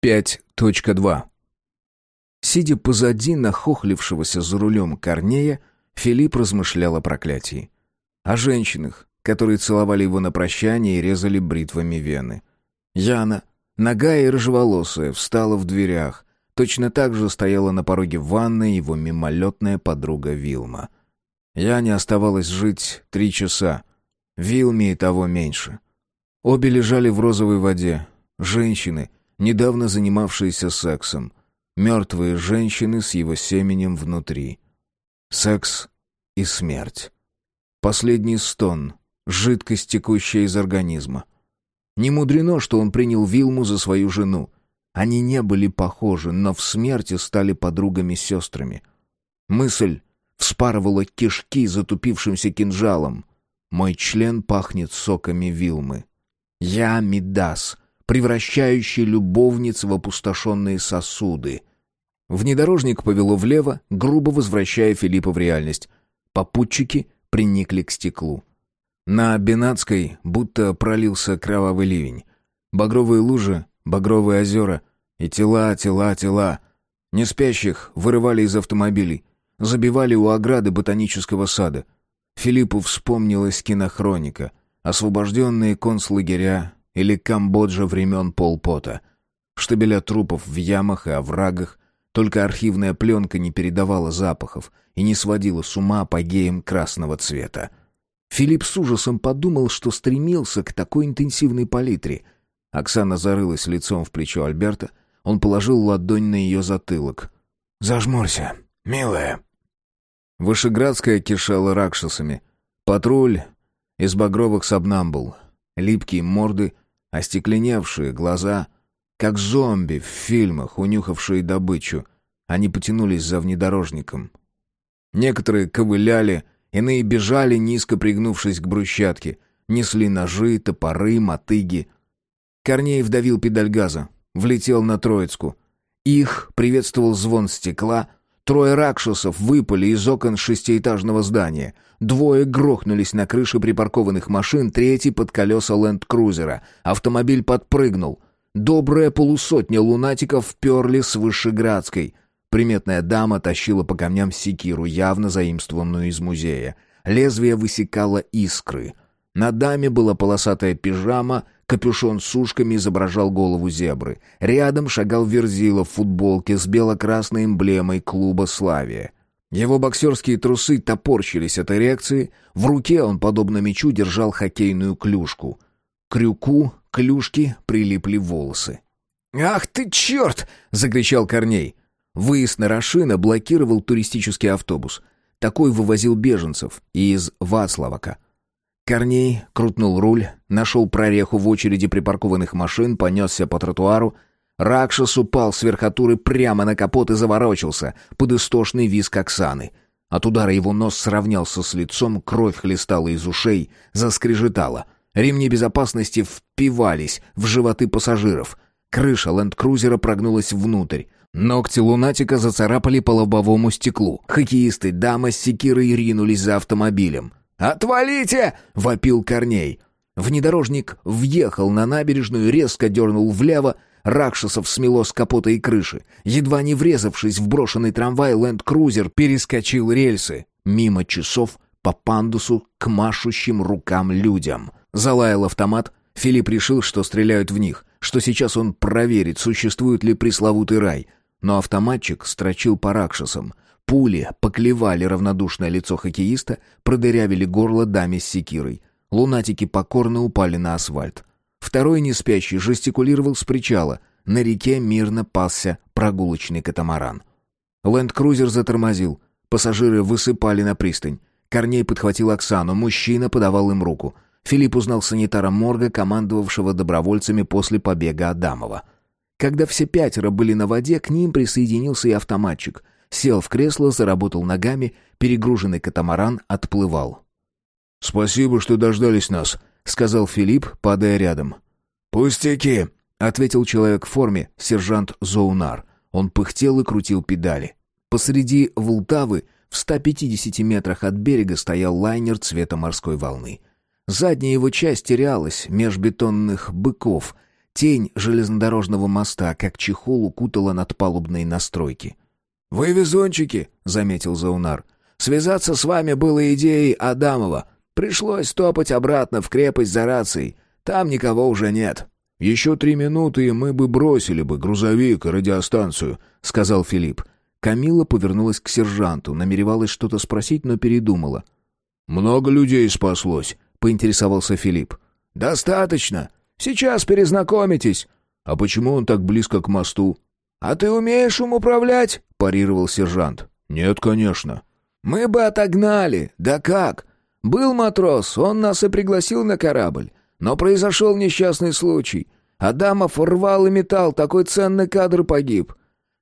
5.2 Сидя позади нахохлившегося за рулем Корнея, Филипп размышлял о проклятии. О женщинах, которые целовали его на прощание и резали бритвами вены. Яна, ногая и рыжеволосая, встала в дверях. Точно так же стояла на пороге ванной его мимолетная подруга Вилма. Яне оставалось жить три часа. Вилме и того меньше. Обе лежали в розовой воде. Женщины, недавно занимавшиеся сексом. Мертвые женщины с его семенем внутри. Секс и смерть. Последний стон, жидкость, текущая из организма. Не мудрено, что он принял Вилму за свою жену. Они не были похожи, но в смерти стали подругами-сестрами. Мысль вспарывала кишки затупившимся кинжалом. Мой член пахнет соками Вилмы. Я Мидас, превращающий любовниц в опустошенные сосуды. Внедорожник повело влево, грубо возвращая Филиппа в реальность. Попутчики приникли к стеклу. На Бенатской будто пролился кровавый ливень. Багровые лужи, багровые озера и тела, тела, тела. Неспящих вырывали из автомобилей, забивали у ограды ботанического сада. Филиппу вспомнилась кинохроника, освобожденные концлагеря или Камбоджа времен Полпота. Штабеля трупов в ямах и оврагах, только архивная пленка не передавала запахов и не сводила с ума апогеем красного цвета. Филипп с ужасом подумал, что стремился к такой интенсивной палитре. Оксана зарылась лицом в плечо Альберта. Он положил ладонь на ее затылок. «Зажмурься, милая». Вышеградская кишела ракшасами. Патруль из багровых сабнамбул. Липкие морды, остекленевшие глаза, как зомби в фильмах, унюхавшие добычу. Они потянулись за внедорожником. Некоторые ковыляли, Иные бежали, низко пригнувшись к брусчатке. Несли ножи, топоры, мотыги. Корнеев вдавил педаль газа. Влетел на Троицку. Их приветствовал звон стекла. Трое ракшусов выпали из окон шестиэтажного здания. Двое грохнулись на крыше припаркованных машин, третий под колеса ленд-крузера. Автомобиль подпрыгнул. Добрая полусотня лунатиков вперли с Вышеградской — Приметная дама тащила по камням секиру, явно заимствованную из музея. Лезвие высекало искры. На даме была полосатая пижама, капюшон с ушками изображал голову зебры. Рядом шагал Верзила в футболке с бело-красной эмблемой клуба «Славия». Его боксерские трусы топорщились от эрекции, в руке он, подобно мечу, держал хоккейную клюшку. Крюку клюшки прилипли волосы. «Ах ты черт!» — закричал Корней. Выезд на Рашина блокировал туристический автобус. Такой вывозил беженцев из Вацлавака. Корней крутнул руль, нашел прореху в очереди припаркованных машин, понесся по тротуару. Ракшас упал с верхотуры прямо на капот и заворочился под истошный визг Оксаны. От удара его нос сравнялся с лицом, кровь хлестала из ушей, заскрежетала. Ремни безопасности впивались в животы пассажиров. Крыша ленд-крузера прогнулась внутрь. Ногти лунатика зацарапали по лобовому стеклу. Хоккеисты дама с секирой ринулись за автомобилем. «Отвалите!» — вопил Корней. Внедорожник въехал на набережную, резко дернул влево, Ракшасов смело с капота и крыши. Едва не врезавшись в брошенный трамвай, ленд-крузер перескочил рельсы. Мимо часов по пандусу к машущим рукам людям. Залаял автомат. Филипп решил, что стреляют в них, что сейчас он проверит, существует ли пресловутый рай — но автоматчик строчил по ракшасам. Пули поклевали равнодушное лицо хоккеиста, продырявили горло даме с секирой. Лунатики покорно упали на асфальт. Второй неспящий жестикулировал с причала. На реке мирно пасся прогулочный катамаран. Ленд-крузер затормозил. Пассажиры высыпали на пристань. Корней подхватил Оксану, мужчина подавал им руку. Филипп узнал санитара морга, командовавшего добровольцами после побега Адамова. Когда все пятеро были на воде, к ним присоединился и автоматчик. Сел в кресло, заработал ногами, перегруженный катамаран отплывал. «Спасибо, что дождались нас», — сказал Филипп, падая рядом. «Пустяки», — ответил человек в форме, сержант Зоунар. Он пыхтел и крутил педали. Посреди Волтавы, в 150 метрах от берега, стоял лайнер цвета морской волны. Задняя его часть терялась меж бетонных быков — Тень железнодорожного моста, как чехол, укутала надпалубные настройки. «Вы везунчики», — заметил Заунар. «Связаться с вами было идеей Адамова. Пришлось топать обратно в крепость за рацией. Там никого уже нет». «Еще три минуты, и мы бы бросили бы грузовик и радиостанцию», — сказал Филипп. Камила повернулась к сержанту, намеревалась что-то спросить, но передумала. «Много людей спаслось», — поинтересовался Филипп. «Достаточно. Сейчас перезнакомитесь». «А почему он так близко к мосту?» «А ты умеешь им управлять?» — парировал сержант. «Нет, конечно». «Мы бы отогнали. Да как? Был матрос, он нас и пригласил на корабль. Но произошел несчастный случай. Адамов рвал и металл, такой ценный кадр погиб.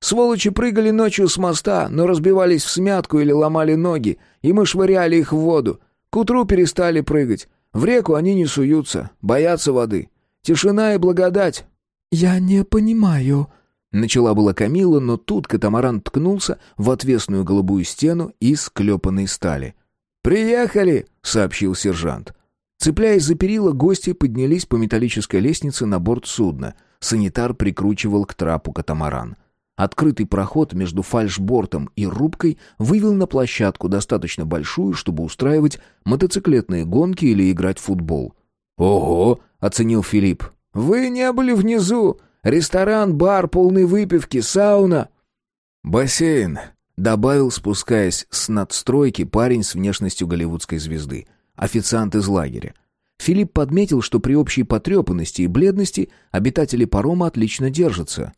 Сволочи прыгали ночью с моста, но разбивались в смятку или ломали ноги, и мы швыряли их в воду. К утру перестали прыгать. В реку они не суются, боятся воды. Тишина и благодать». «Я не понимаю», — начала была Камила, но тут катамаран ткнулся в отвесную голубую стену из клепанной стали. «Приехали!» — сообщил сержант. Цепляясь за перила, гости поднялись по металлической лестнице на борт судна. Санитар прикручивал к трапу катамаран. Открытый проход между фальшбортом и рубкой вывел на площадку достаточно большую, чтобы устраивать мотоциклетные гонки или играть в футбол. «Ого!» — оценил Филипп. «Вы не были внизу? Ресторан, бар, полный выпивки, сауна...» «Бассейн», — добавил, спускаясь с надстройки парень с внешностью голливудской звезды. Официант из лагеря. Филипп подметил, что при общей потрепанности и бледности обитатели парома отлично держатся.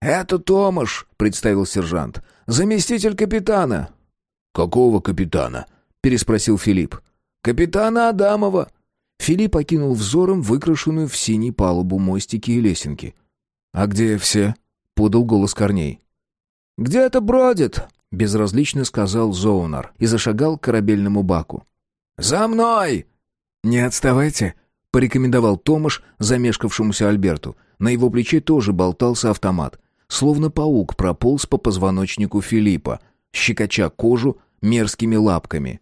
«Это Томаш», — представил сержант. «Заместитель капитана». «Какого капитана?» — переспросил Филипп. «Капитана Адамова». Филипп окинул взором выкрашенную в синий палубу мостики и лесенки. «А где все?» — подал голос Корней. «Где-то бродит», — безразлично сказал Зоунар и зашагал к корабельному баку. «За мной!» «Не отставайте», — порекомендовал Томаш замешкавшемуся Альберту. На его плече тоже болтался автомат. Словно паук прополз по позвоночнику Филиппа, щекоча кожу мерзкими лапками.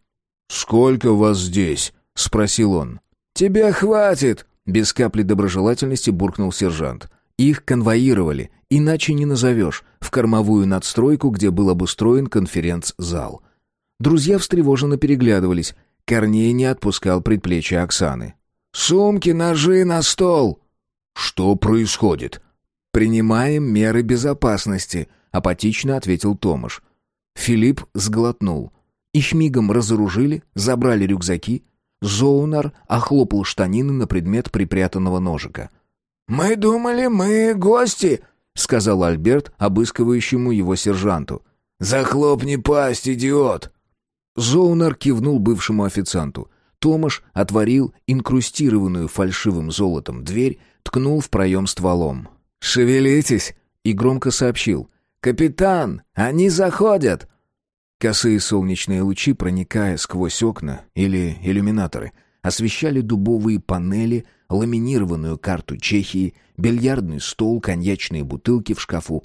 «Сколько вас здесь?» — спросил он. «Тебе хватит!» — без капли доброжелательности буркнул сержант. Их конвоировали, иначе не назовешь, в кормовую надстройку, где был обустроен конференц-зал. Друзья встревоженно переглядывались. Корней не отпускал предплечья Оксаны. «Сумки, ножи на стол!» «Что происходит?» «Принимаем меры безопасности», — апатично ответил Томаш. Филипп сглотнул. Их мигом разоружили, забрали рюкзаки. Зоунар охлопал штанины на предмет припрятанного ножика. «Мы думали, мы гости», — сказал Альберт, обыскивающему его сержанту. «Захлопни пасть, идиот!» Зоунар кивнул бывшему официанту. Томаш отворил инкрустированную фальшивым золотом дверь, ткнул в проем стволом. «Шевелитесь!» и громко сообщил. «Капитан, они заходят!» Косые солнечные лучи, проникая сквозь окна или иллюминаторы, освещали дубовые панели, ламинированную карту Чехии, бильярдный стол, коньячные бутылки в шкафу.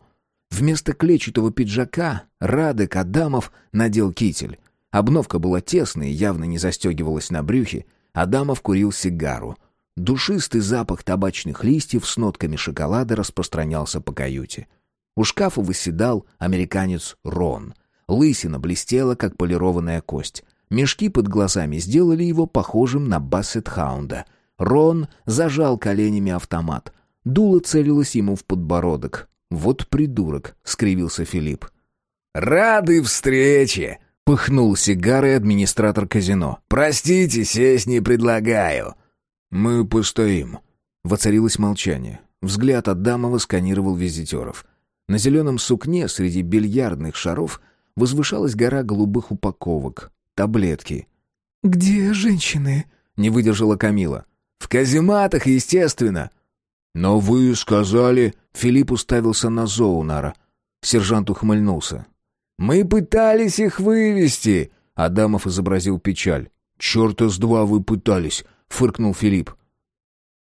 Вместо клетчатого пиджака Радек Адамов надел китель. Обновка была тесной, явно не застегивалась на брюхе. Адамов курил сигару. Душистый запах табачных листьев с нотками шоколада распространялся по каюте. У шкафа выседал американец Рон. Лысина блестела, как полированная кость. Мешки под глазами сделали его похожим на бассет-хаунда. Рон зажал коленями автомат. Дуло целилось ему в подбородок. «Вот придурок», — скривился Филипп. «Рады встрече!» — пыхнул сигарой администратор казино. «Простите, сесть не предлагаю». «Мы постоим». Воцарилось молчание. Взгляд Адамова сканировал визитеров. На зеленом сукне среди бильярдных шаров возвышалась гора голубых упаковок. Таблетки. «Где женщины?» — не выдержала Камила. «В казематах, естественно». «Но вы сказали...» — Филипп уставился на Зоунара. Сержант ухмыльнулся. «Мы пытались их вывести!» — Адамов изобразил печаль. «Черта с два вы пытались!» — фыркнул Филипп.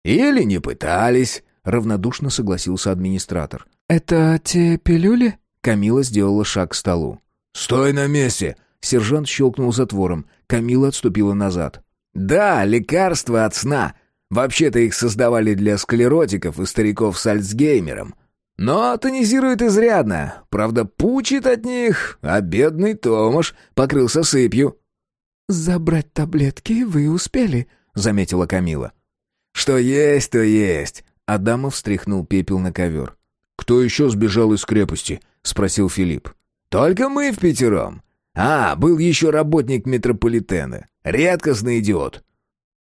«Или не пытались», — равнодушно согласился администратор. «Это те пилюли?» Камила сделала шаг к столу. «Стой на месте!» Сержант щелкнул затвором. Камила отступила назад. «Да, лекарство от сна. Вообще-то их создавали для склеротиков и стариков с Альцгеймером. Но тонизирует изрядно. Правда, пучит от них, а бедный Томаш покрылся сыпью. «Забрать таблетки вы успели», — заметила Камила. «Что есть, то есть», — Адамов встряхнул пепел на ковер. «Кто еще сбежал из крепости?» — спросил Филипп. «Только мы в пятером. А, был еще работник метрополитена. Редкостный идиот».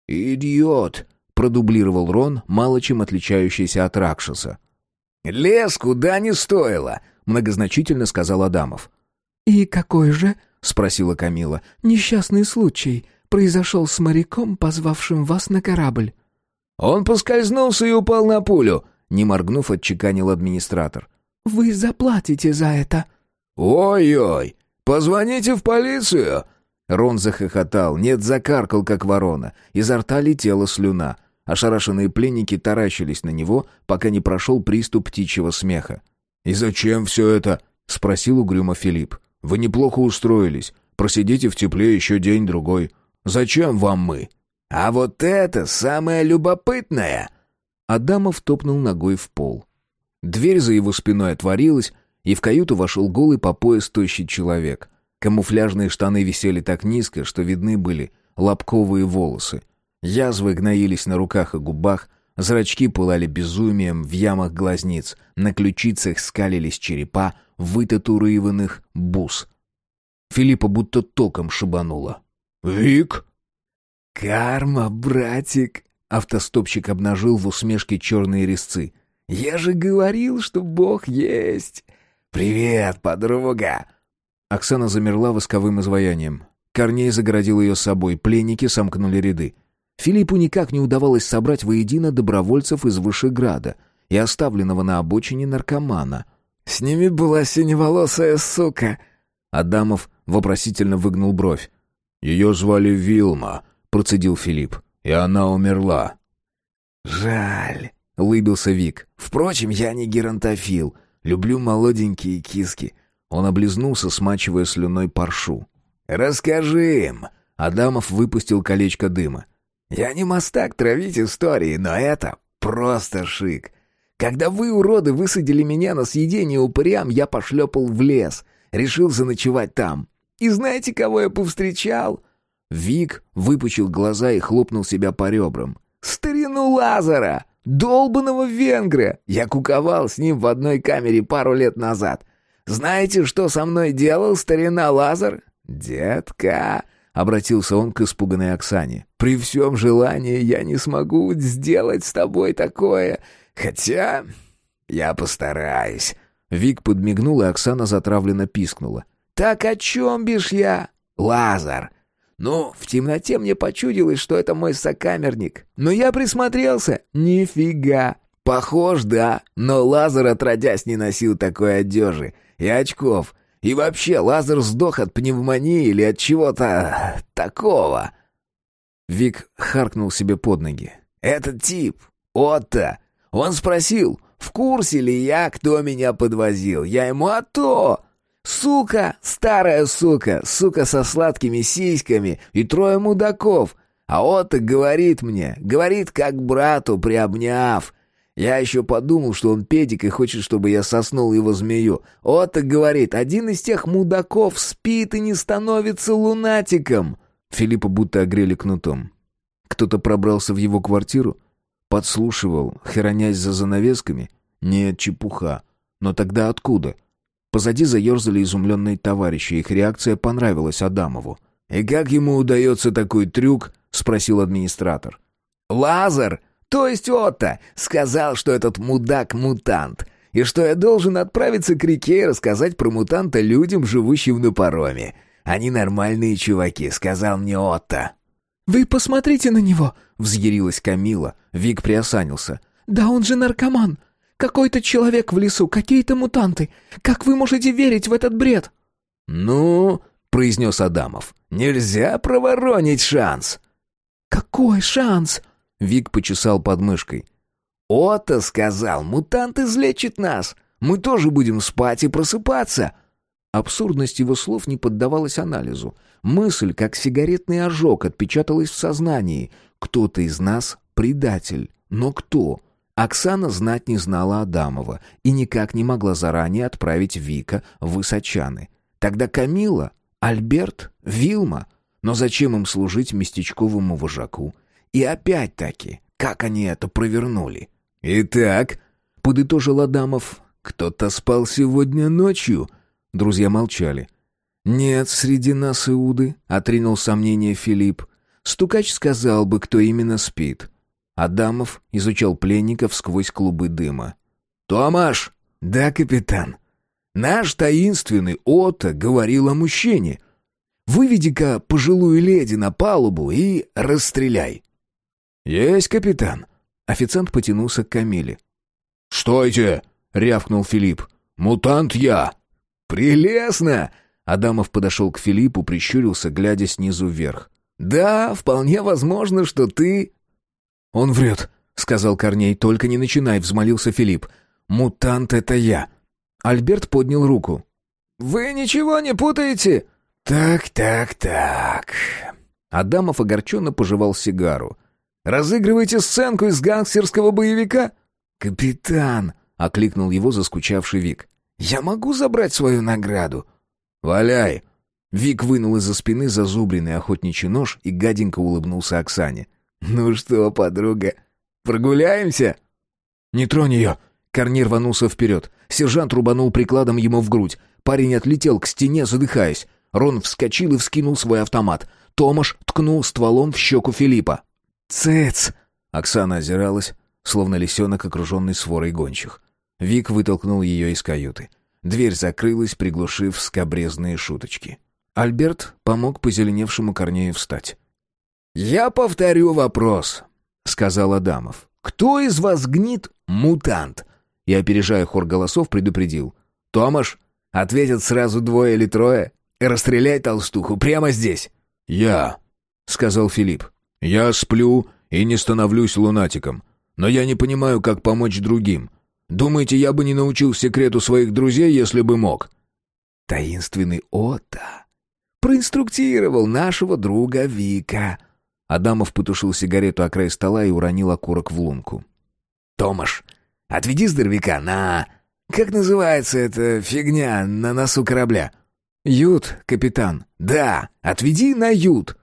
«Идиот», — продублировал Рон, мало чем отличающийся от Ракшаса. «Лес куда не стоило», — многозначительно сказал Адамов. «И какой же?» — спросила Камила. «Несчастный случай произошел с моряком, позвавшим вас на корабль». «Он поскользнулся и упал на пулю», — не моргнув, отчеканил администратор. «Вы заплатите за это». «Ой-ой, позвоните в полицию!» Рон захохотал, нет, закаркал, как ворона. Изо рта летела слюна. Ошарашенные пленники таращились на него, пока не прошел приступ птичьего смеха. «И зачем все это?» — спросил угрюмо Филипп. «Вы неплохо устроились. Просидите в тепле еще день-другой. Зачем вам мы?» «А вот это самое любопытное!» Адамов топнул ногой в пол. Дверь за его спиной отворилась, и в каюту вошел голый по пояс тощий человек. Камуфляжные штаны висели так низко, что видны были лобковые волосы. Язвы гноились на руках и губах, зрачки пылали безумием в ямах глазниц, на ключицах скалились черепа вытатуированных бус. Филиппа будто током шибануло. «Вик?» «Карма, братик!» Автостопщик обнажил в усмешке черные резцы. «Я же говорил, что Бог есть!» «Привет, подруга!» Оксана замерла восковым изваянием. Корней загородил ее собой, пленники сомкнули ряды. Филиппу никак не удавалось собрать воедино добровольцев из Вышеграда и оставленного на обочине наркомана. «С ними была синеволосая сука!» Адамов вопросительно выгнул бровь. «Ее звали Вилма», — процедил Филипп, — «и она умерла». «Жаль», — улыбился Вик. «Впрочем, я не геронтофил. Люблю молоденькие киски». Он облизнулся, смачивая слюной паршу. «Расскажи им!» Адамов выпустил колечко дыма. «Я не мастак травить истории, но это просто шик. Когда вы, уроды, высадили меня на съедение упырям, я пошлепал в лес. Решил заночевать там. И знаете, кого я повстречал?» Вик выпучил глаза и хлопнул себя по ребрам. «Старину Лазара! Долбаного венгра! Я куковал с ним в одной камере пару лет назад. Знаете, что со мной делал старина Лазар? Детка!» — обратился он к испуганной Оксане. «При всем желании я не смогу сделать с тобой такое, хотя я постараюсь». Вик подмигнул, и Оксана затравленно пискнула. «Так о чем бишь я? Лазар!» «Ну, в темноте мне почудилось, что это мой сокамерник. Но я присмотрелся. Нифига! Похож, да, но Лазар отродясь не носил такой одежи. И очков. И вообще, Лазар сдох от пневмонии или от чего-то такого». Вик харкнул себе под ноги. «Этот тип, Отто, он спросил, в курсе ли я, кто меня подвозил. Я ему, а то...» Сука, старая сука, сука со сладкими сиськами и трое мудаков. А Отто говорит мне, говорит как брату, приобняв. Я еще подумал, что он педик и хочет, чтобы я соснул его змею. Отто говорит, один из тех мудаков спит и не становится лунатиком. Филиппа будто огрели кнутом. Кто-то пробрался в его квартиру, подслушивал, хоронясь за занавесками. Нет, чепуха. Но тогда откуда? — Позади заерзали изумленные товарищи, их реакция понравилась Адамову. «И как ему удается такой трюк?» — спросил администратор. «Лазар, то есть Отто, сказал, что этот мудак — мутант, и что я должен отправиться к реке и рассказать про мутанта людям, живущим на пароме. Они нормальные чуваки», — сказал мне Отто. «Вы посмотрите на него!» — взъярилась Камила. Вик приосанился. «Да он же наркоман! Какой-то человек в лесу, какие-то мутанты. Как вы можете верить в этот бред?» «Ну...» — произнес Адамов. «Нельзя проворонить шанс». «Какой шанс?» — Вик почесал подмышкой. «Отто сказал, мутант излечит нас. Мы тоже будем спать и просыпаться». Абсурдность его слов не поддавалась анализу. Мысль, как сигаретный ожог, отпечаталась в сознании. Кто-то из нас предатель. Но кто? Оксана знать не знала Адамова и никак не могла заранее отправить Вика в Высочаны. Тогда Камила, Альберт, Вилма. Но зачем им служить местечковому вожаку? И опять-таки, как они это провернули? «Итак», — подытожил Адамов, — «кто-то спал сегодня ночью?» Друзья молчали. «Нет среди нас Иуды», — отринул сомнение Филипп. «Стукач сказал бы, кто именно спит». Адамов изучал пленников сквозь клубы дыма. «Томаш!» «Да, капитан. Наш таинственный Отто говорил о мужчине. Выведи-ка пожилую леди на палубу и расстреляй». «Есть, капитан». Официант потянулся к Камиле. «Стойте!» — рявкнул Филипп. «Мутант я!» «Прелестно!» Адамов подошел к Филиппу, прищурился, глядя снизу вверх. «Да, вполне возможно, что ты...» «Он врет», — сказал Корней. «Только не начинай», — взмолился Филипп. «Мутант — это я». Альберт поднял руку. «Вы ничего не путаете?» «Так, так, так...» Адамов огорченно пожевал сигару. «Разыгрываете сценку из гангстерского боевика?» «Капитан!» — окликнул его заскучавший Вик. «Я могу забрать свою награду?» «Валяй!» Вик вынул из-за спины зазубренный охотничий нож и гаденько улыбнулся Оксане. «Ну что, подруга, прогуляемся?» «Не тронь ее!» Корнир рванулся вперед. Сержант рубанул прикладом ему в грудь. Парень отлетел к стене, задыхаясь. Рон вскочил и вскинул свой автомат. Томаш ткнул стволом в щеку Филиппа. «Цец!» Оксана озиралась, словно лисенок, окруженный сворой гончих. Вик вытолкнул ее из каюты. Дверь закрылась, приглушив скобрезные шуточки. Альберт помог позеленевшему Корнею встать. «Я повторю вопрос», — сказал Адамов. «Кто из вас гнит мутант?» И, опережая хор голосов, предупредил. «Томаш, ответят сразу двое или трое. Расстреляй толстуху прямо здесь». «Я», — сказал Филипп. «Я сплю и не становлюсь лунатиком. Но я не понимаю, как помочь другим. Думаете, я бы не научил секрету своих друзей, если бы мог?» «Таинственный Отто проинструктировал нашего друга Вика», Адамов потушил сигарету о край стола и уронил окурок в лунку. «Томаш, отведи здоровяка на... Как называется эта фигня на носу корабля?» «Ют, капитан». «Да, отведи на ют».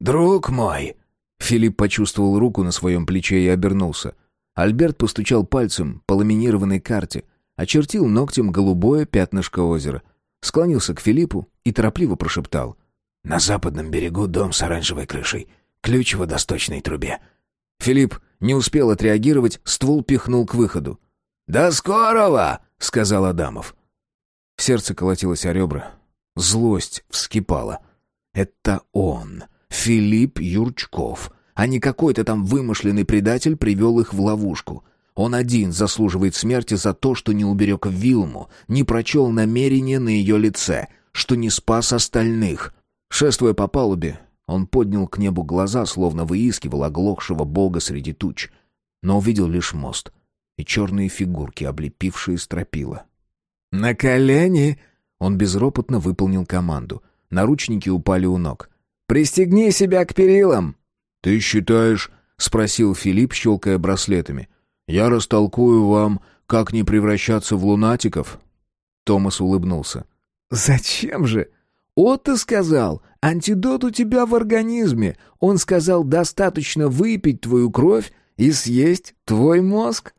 «Друг мой». Филипп почувствовал руку на своем плече и обернулся. Альберт постучал пальцем по ламинированной карте, очертил ногтем голубое пятнышко озера, склонился к Филиппу и торопливо прошептал. «На западном берегу дом с оранжевой крышей. Ключ в водосточной трубе». Филипп не успел отреагировать, ствол пихнул к выходу. «До скорого!» — сказал Адамов. Сердце колотилось о ребра. Злость вскипала. Это он, Филипп Юрчков, а не какой-то там вымышленный предатель привел их в ловушку. Он один заслуживает смерти за то, что не уберег Вилму, не прочел намерения на ее лице, что не спас остальных. Шествуя по палубе, он поднял к небу глаза, словно выискивал оглохшего бога среди туч, но увидел лишь мост и черные фигурки, облепившие стропила. «На колени!» Он безропотно выполнил команду. Наручники упали у ног. «Пристегни себя к перилам!» «Ты считаешь?» — спросил Филипп, щелкая браслетами. «Я растолкую вам, как не превращаться в лунатиков?» Томас улыбнулся. «Зачем же?» «Отто сказал, антидот у тебя в организме. Он сказал, достаточно выпить твою кровь и съесть твой мозг».